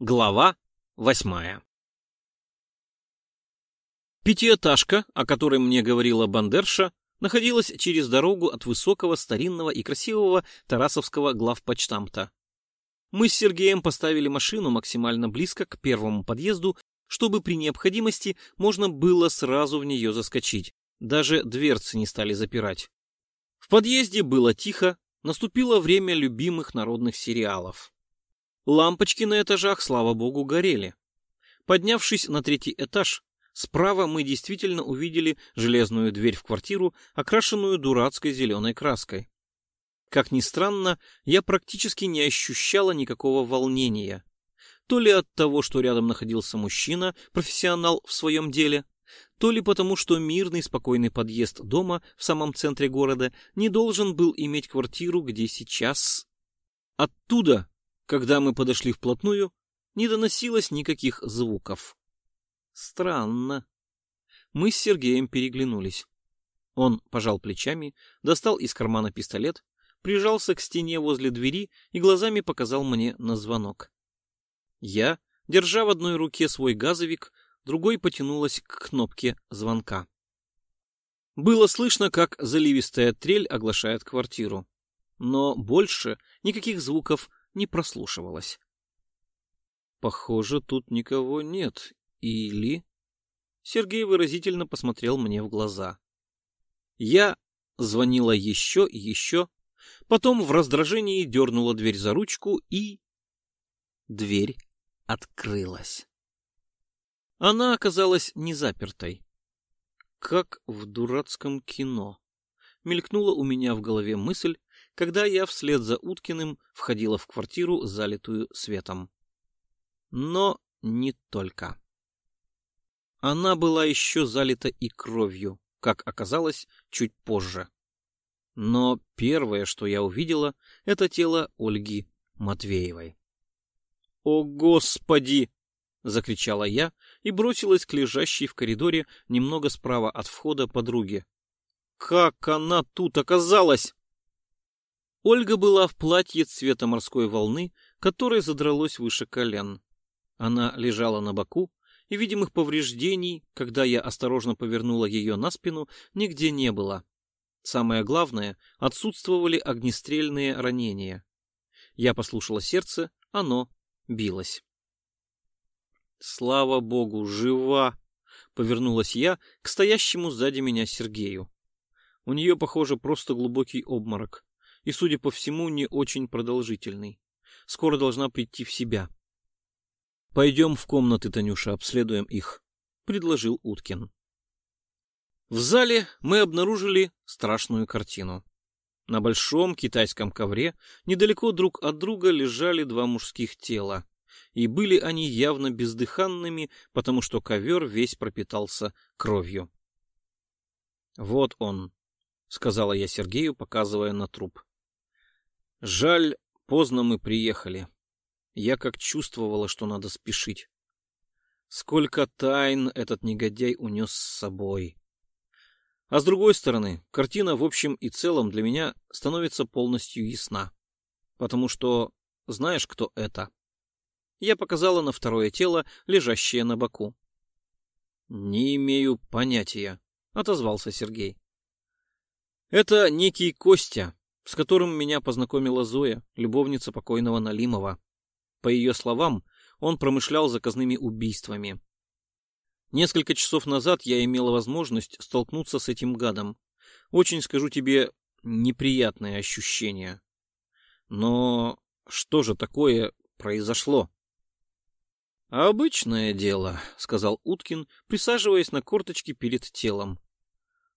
Глава восьмая Пятиэтажка, о которой мне говорила Бандерша, находилась через дорогу от высокого, старинного и красивого Тарасовского главпочтамта. Мы с Сергеем поставили машину максимально близко к первому подъезду, чтобы при необходимости можно было сразу в нее заскочить. Даже дверцы не стали запирать. В подъезде было тихо, наступило время любимых народных сериалов. Лампочки на этажах, слава богу, горели. Поднявшись на третий этаж, справа мы действительно увидели железную дверь в квартиру, окрашенную дурацкой зеленой краской. Как ни странно, я практически не ощущала никакого волнения. То ли от того, что рядом находился мужчина, профессионал в своем деле, то ли потому, что мирный спокойный подъезд дома в самом центре города не должен был иметь квартиру, где сейчас... Оттуда когда мы подошли вплотную, не доносилось никаких звуков. Странно. Мы с Сергеем переглянулись. Он пожал плечами, достал из кармана пистолет, прижался к стене возле двери и глазами показал мне на звонок. Я, держа в одной руке свой газовик, другой потянулась к кнопке звонка. Было слышно, как заливистая трель оглашает квартиру. Но больше никаких звуков не прослушивалось. Похоже, тут никого нет. Или... Сергей выразительно посмотрел мне в глаза. Я звонила еще и еще, потом в раздражении дернула дверь за ручку и... Дверь открылась. Она оказалась не запертой. Как в дурацком кино. Мелькнула у меня в голове мысль, когда я вслед за Уткиным входила в квартиру, залитую светом. Но не только. Она была еще залита и кровью, как оказалось, чуть позже. Но первое, что я увидела, это тело Ольги Матвеевой. «О, Господи!» — закричала я и бросилась к лежащей в коридоре немного справа от входа подруге. «Как она тут оказалась?» Ольга была в платье цвета морской волны, которое задралось выше колен. Она лежала на боку, и видимых повреждений, когда я осторожно повернула ее на спину, нигде не было. Самое главное, отсутствовали огнестрельные ранения. Я послушала сердце, оно билось. «Слава богу, жива!» — повернулась я к стоящему сзади меня Сергею. У нее, похоже, просто глубокий обморок и, судя по всему, не очень продолжительный. Скоро должна прийти в себя. «Пойдем в комнаты, Танюша, обследуем их», — предложил Уткин. В зале мы обнаружили страшную картину. На большом китайском ковре недалеко друг от друга лежали два мужских тела, и были они явно бездыханными, потому что ковер весь пропитался кровью. «Вот он», — сказала я Сергею, показывая на труп. Жаль, поздно мы приехали. Я как чувствовала, что надо спешить. Сколько тайн этот негодяй унес с собой. А с другой стороны, картина в общем и целом для меня становится полностью ясна. Потому что знаешь, кто это? Я показала на второе тело, лежащее на боку. «Не имею понятия», — отозвался Сергей. «Это некий Костя, с которым меня познакомила Зоя, любовница покойного Налимова. По ее словам, он промышлял заказными убийствами. Несколько часов назад я имела возможность столкнуться с этим гадом. Очень, скажу тебе, неприятное ощущение. Но что же такое произошло? «Обычное дело», — сказал Уткин, присаживаясь на корточки перед телом.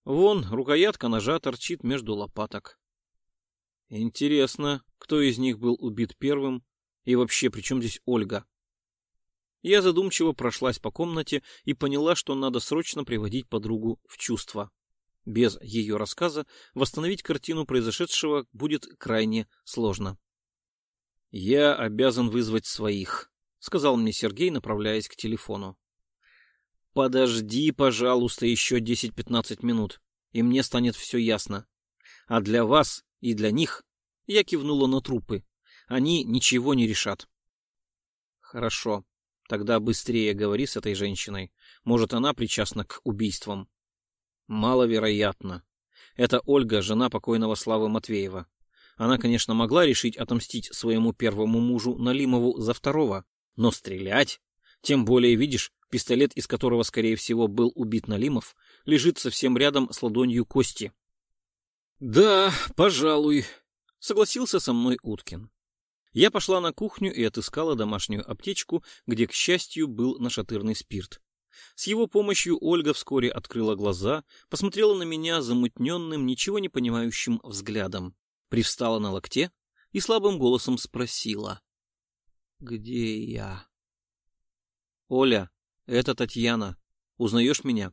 «Вон, рукоятка ножа торчит между лопаток. Интересно, кто из них был убит первым? И вообще, при чем здесь Ольга? Я задумчиво прошлась по комнате и поняла, что надо срочно приводить подругу в чувство. Без ее рассказа восстановить картину произошедшего будет крайне сложно. «Я обязан вызвать своих», — сказал мне Сергей, направляясь к телефону. «Подожди, пожалуйста, еще 10-15 минут, и мне станет все ясно. А для вас и для них я кивнула на трупы. Они ничего не решат. Хорошо. Тогда быстрее говори с этой женщиной. Может, она причастна к убийствам. Маловероятно. Это Ольга, жена покойного Славы Матвеева. Она, конечно, могла решить отомстить своему первому мужу Налимову за второго, но стрелять... Тем более, видишь, пистолет, из которого, скорее всего, был убит Налимов, лежит совсем рядом с ладонью Кости. «Да, пожалуй», — согласился со мной Уткин. Я пошла на кухню и отыскала домашнюю аптечку, где, к счастью, был нашатырный спирт. С его помощью Ольга вскоре открыла глаза, посмотрела на меня замутненным, ничего не понимающим взглядом, привстала на локте и слабым голосом спросила. «Где я?» «Оля, это Татьяна. Узнаешь меня?»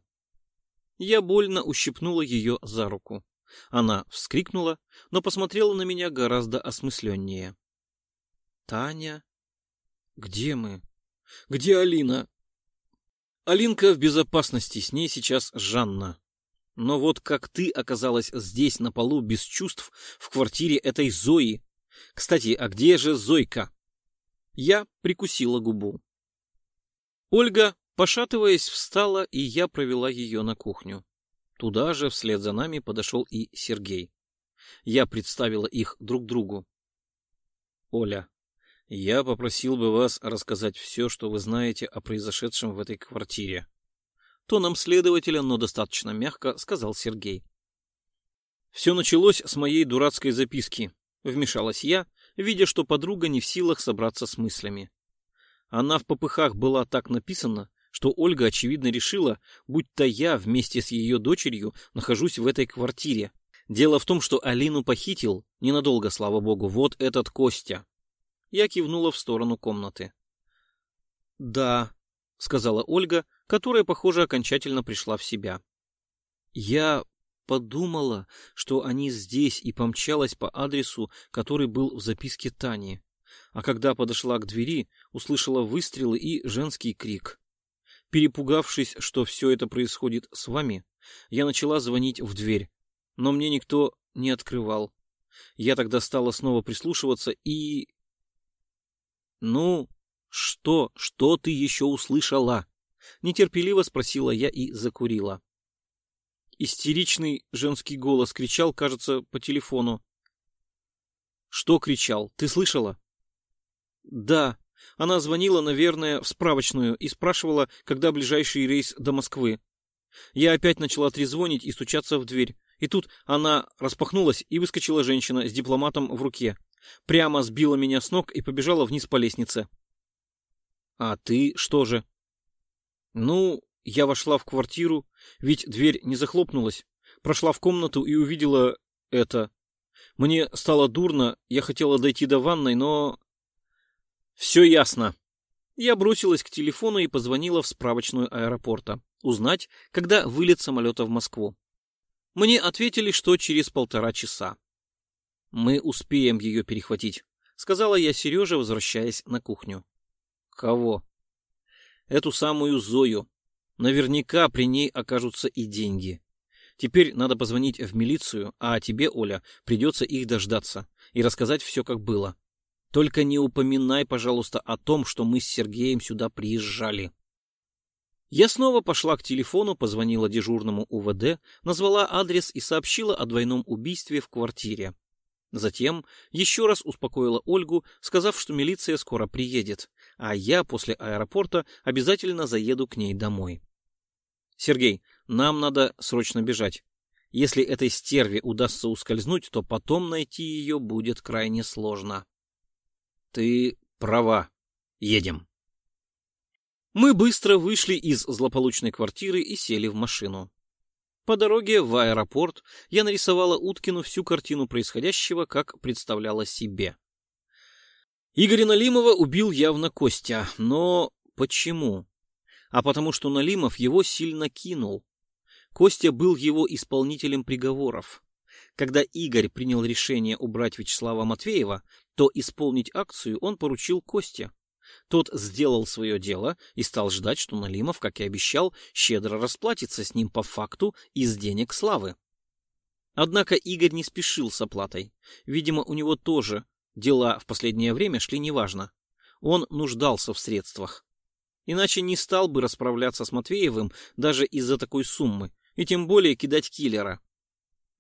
Я больно ущипнула ее за руку. Она вскрикнула, но посмотрела на меня гораздо осмысленнее. «Таня? Где мы? Где Алина?» «Алинка в безопасности, с ней сейчас Жанна. Но вот как ты оказалась здесь, на полу, без чувств, в квартире этой Зои? Кстати, а где же Зойка?» Я прикусила губу. Ольга, пошатываясь, встала, и я провела ее на кухню. Туда же вслед за нами подошел и Сергей. Я представила их друг другу. Оля, я попросил бы вас рассказать все, что вы знаете о произошедшем в этой квартире. Тоном следователя, но достаточно мягко, сказал Сергей. Все началось с моей дурацкой записки. Вмешалась я, видя, что подруга не в силах собраться с мыслями. Она в попыхах была так написана, что Ольга, очевидно, решила, будто я вместе с ее дочерью нахожусь в этой квартире. Дело в том, что Алину похитил, ненадолго, слава богу, вот этот Костя. Я кивнула в сторону комнаты. «Да», — сказала Ольга, которая, похоже, окончательно пришла в себя. «Я подумала, что они здесь и помчалась по адресу, который был в записке Тани а когда подошла к двери, услышала выстрелы и женский крик. Перепугавшись, что все это происходит с вами, я начала звонить в дверь, но мне никто не открывал. Я тогда стала снова прислушиваться и... «Ну, что, что ты еще услышала?» Нетерпеливо спросила я и закурила. Истеричный женский голос кричал, кажется, по телефону. «Что кричал? Ты слышала?» Да, она звонила, наверное, в справочную и спрашивала, когда ближайший рейс до Москвы. Я опять начала трезвонить и стучаться в дверь. И тут она распахнулась, и выскочила женщина с дипломатом в руке. Прямо сбила меня с ног и побежала вниз по лестнице. А ты что же? Ну, я вошла в квартиру, ведь дверь не захлопнулась. Прошла в комнату и увидела это. Мне стало дурно, я хотела дойти до ванной, но все ясно. Я бросилась к телефону и позвонила в справочную аэропорта. Узнать, когда вылет самолета в Москву. Мне ответили, что через полтора часа. Мы успеем ее перехватить, сказала я Сереже, возвращаясь на кухню. Кого? Эту самую Зою. Наверняка при ней окажутся и деньги. Теперь надо позвонить в милицию, а тебе, Оля, придется их дождаться и рассказать все, как было. Только не упоминай, пожалуйста, о том, что мы с Сергеем сюда приезжали. Я снова пошла к телефону, позвонила дежурному УВД, назвала адрес и сообщила о двойном убийстве в квартире. Затем еще раз успокоила Ольгу, сказав, что милиция скоро приедет, а я после аэропорта обязательно заеду к ней домой. «Сергей, нам надо срочно бежать. Если этой стерве удастся ускользнуть, то потом найти ее будет крайне сложно». Ты права. Едем. Мы быстро вышли из злополучной квартиры и сели в машину. По дороге в аэропорт я нарисовала Уткину всю картину происходящего, как представляла себе. Игоря Налимова убил явно Костя, но почему? А потому что Налимов его сильно кинул. Костя был его исполнителем приговоров. Когда Игорь принял решение убрать Вячеслава Матвеева, то исполнить акцию он поручил Косте. Тот сделал свое дело и стал ждать, что Налимов, как и обещал, щедро расплатится с ним по факту из денег славы. Однако Игорь не спешил с оплатой. Видимо, у него тоже дела в последнее время шли неважно. он нуждался в средствах. Иначе не стал бы расправляться с Матвеевым даже из-за такой суммы, и тем более кидать киллера.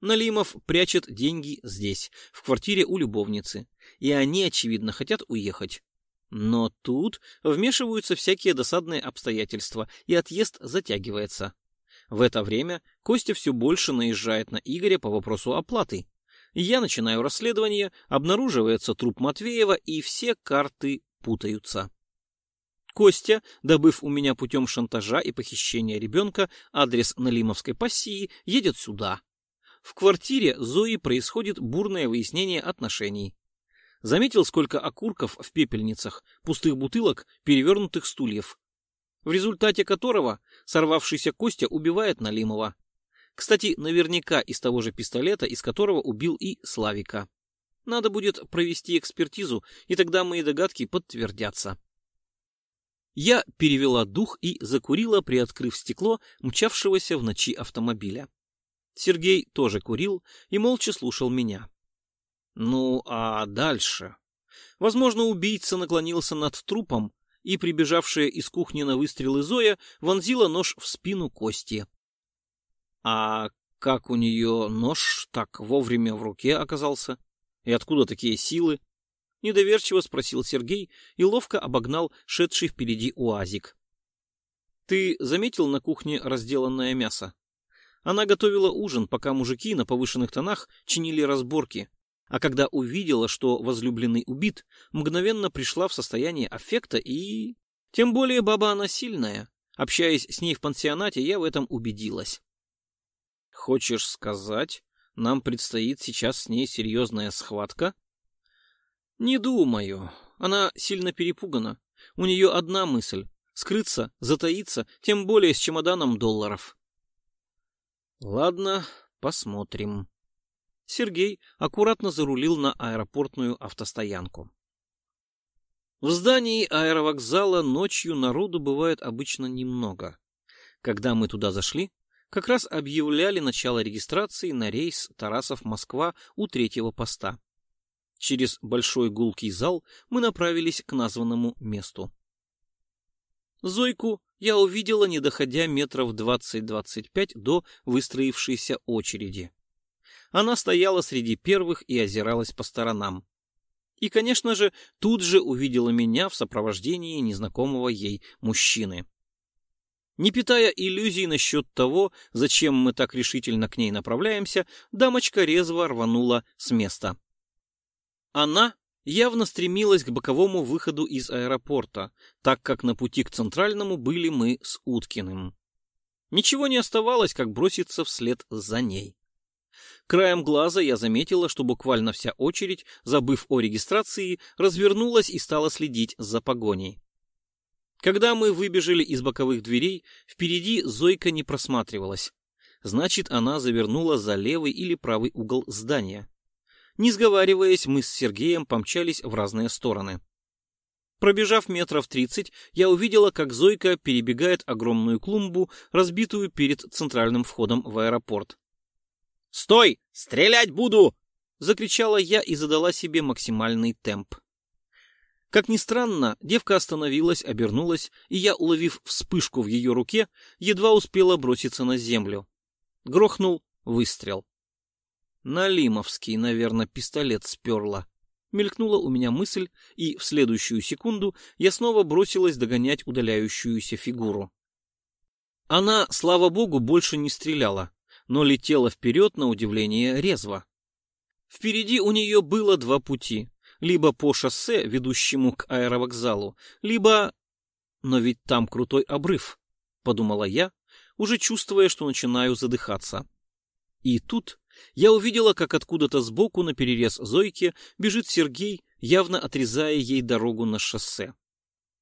Налимов прячет деньги здесь, в квартире у любовницы, и они, очевидно, хотят уехать. Но тут вмешиваются всякие досадные обстоятельства, и отъезд затягивается. В это время Костя все больше наезжает на Игоря по вопросу оплаты. Я начинаю расследование, обнаруживается труп Матвеева, и все карты путаются. Костя, добыв у меня путем шантажа и похищения ребенка адрес Налимовской пассии, едет сюда. В квартире Зои происходит бурное выяснение отношений. Заметил, сколько окурков в пепельницах, пустых бутылок, перевернутых стульев. В результате которого сорвавшийся Костя убивает Налимова. Кстати, наверняка из того же пистолета, из которого убил и Славика. Надо будет провести экспертизу, и тогда мои догадки подтвердятся. Я перевела дух и закурила, приоткрыв стекло мчавшегося в ночи автомобиля. Сергей тоже курил и молча слушал меня. Ну, а дальше? Возможно, убийца наклонился над трупом, и прибежавшая из кухни на выстрелы Зоя вонзила нож в спину Кости. А как у нее нож так вовремя в руке оказался? И откуда такие силы? Недоверчиво спросил Сергей и ловко обогнал шедший впереди уазик. Ты заметил на кухне разделанное мясо? Она готовила ужин, пока мужики на повышенных тонах чинили разборки. А когда увидела, что возлюбленный убит, мгновенно пришла в состояние аффекта и... Тем более баба она сильная. Общаясь с ней в пансионате, я в этом убедилась. Хочешь сказать, нам предстоит сейчас с ней серьезная схватка? Не думаю. Она сильно перепугана. У нее одна мысль — скрыться, затаиться, тем более с чемоданом долларов. Ладно, посмотрим. Сергей аккуратно зарулил на аэропортную автостоянку. В здании аэровокзала ночью народу бывает обычно немного. Когда мы туда зашли, как раз объявляли начало регистрации на рейс Тарасов-Москва у третьего поста. Через большой гулкий зал мы направились к названному месту. Зойку я увидела, не доходя метров 20-25 до выстроившейся очереди. Она стояла среди первых и озиралась по сторонам. И, конечно же, тут же увидела меня в сопровождении незнакомого ей мужчины. Не питая иллюзий насчет того, зачем мы так решительно к ней направляемся, дамочка резво рванула с места. Она явно стремилась к боковому выходу из аэропорта, так как на пути к центральному были мы с Уткиным. Ничего не оставалось, как броситься вслед за ней. Краем глаза я заметила, что буквально вся очередь, забыв о регистрации, развернулась и стала следить за погоней. Когда мы выбежали из боковых дверей, впереди Зойка не просматривалась. Значит, она завернула за левый или правый угол здания. Не сговариваясь, мы с Сергеем помчались в разные стороны. Пробежав метров тридцать, я увидела, как Зойка перебегает огромную клумбу, разбитую перед центральным входом в аэропорт. «Стой! Стрелять буду!» — закричала я и задала себе максимальный темп. Как ни странно, девка остановилась, обернулась, и я, уловив вспышку в ее руке, едва успела броситься на землю. Грохнул выстрел. Налимовский, наверное, пистолет сперла. Мелькнула у меня мысль, и в следующую секунду я снова бросилась догонять удаляющуюся фигуру. Она, слава богу, больше не стреляла, но летела вперед на удивление резво. Впереди у нее было два пути. Либо по шоссе, ведущему к аэровокзалу, либо... Но ведь там крутой обрыв, подумала я, уже чувствуя, что начинаю задыхаться. И тут я увидела, как откуда-то сбоку на перерез Зойке бежит Сергей, явно отрезая ей дорогу на шоссе.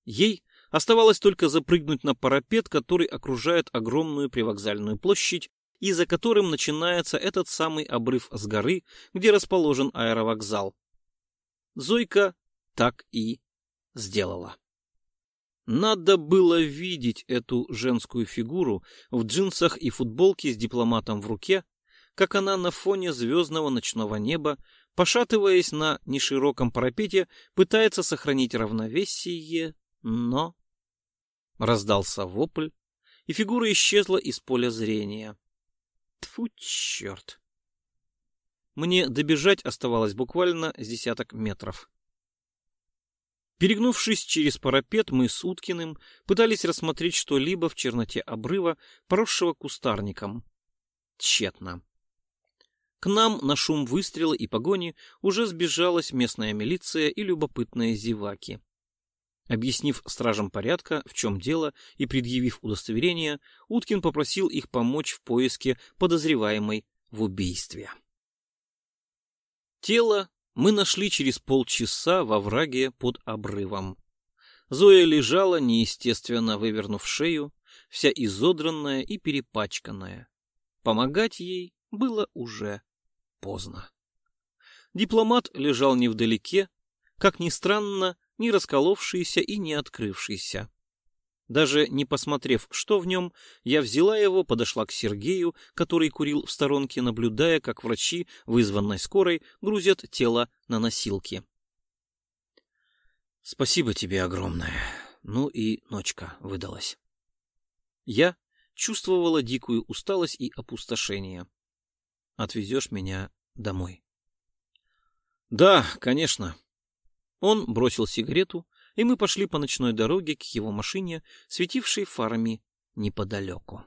Ей оставалось только запрыгнуть на парапет, который окружает огромную привокзальную площадь, и за которым начинается этот самый обрыв с горы, где расположен аэровокзал. Зойка так и сделала. Надо было видеть эту женскую фигуру в джинсах и футболке с дипломатом в руке, как она на фоне звездного ночного неба Пошатываясь на нешироком парапете, пытается сохранить равновесие, но... Раздался вопль, и фигура исчезла из поля зрения. Тфу, черт! Мне добежать оставалось буквально с десяток метров. Перегнувшись через парапет, мы с Уткиным пытались рассмотреть что-либо в черноте обрыва, поросшего кустарником. Тщетно. К нам на шум выстрела и погони уже сбежалась местная милиция и любопытные зеваки. Объяснив стражам порядка, в чем дело, и предъявив удостоверение, Уткин попросил их помочь в поиске подозреваемой в убийстве. Тело мы нашли через полчаса во враге под обрывом. Зоя лежала, неестественно вывернув шею, вся изодранная и перепачканная. Помогать ей было уже поздно. Дипломат лежал невдалеке, как ни странно, не расколовшийся и не открывшийся. Даже не посмотрев, что в нем, я взяла его, подошла к Сергею, который курил в сторонке, наблюдая, как врачи, вызванной скорой, грузят тело на носилки. Спасибо тебе огромное. Ну и ночка выдалась. Я чувствовала дикую усталость и опустошение. Отвезешь меня домой? Да, конечно. Он бросил сигарету, и мы пошли по ночной дороге к его машине, светившей фарами неподалеку.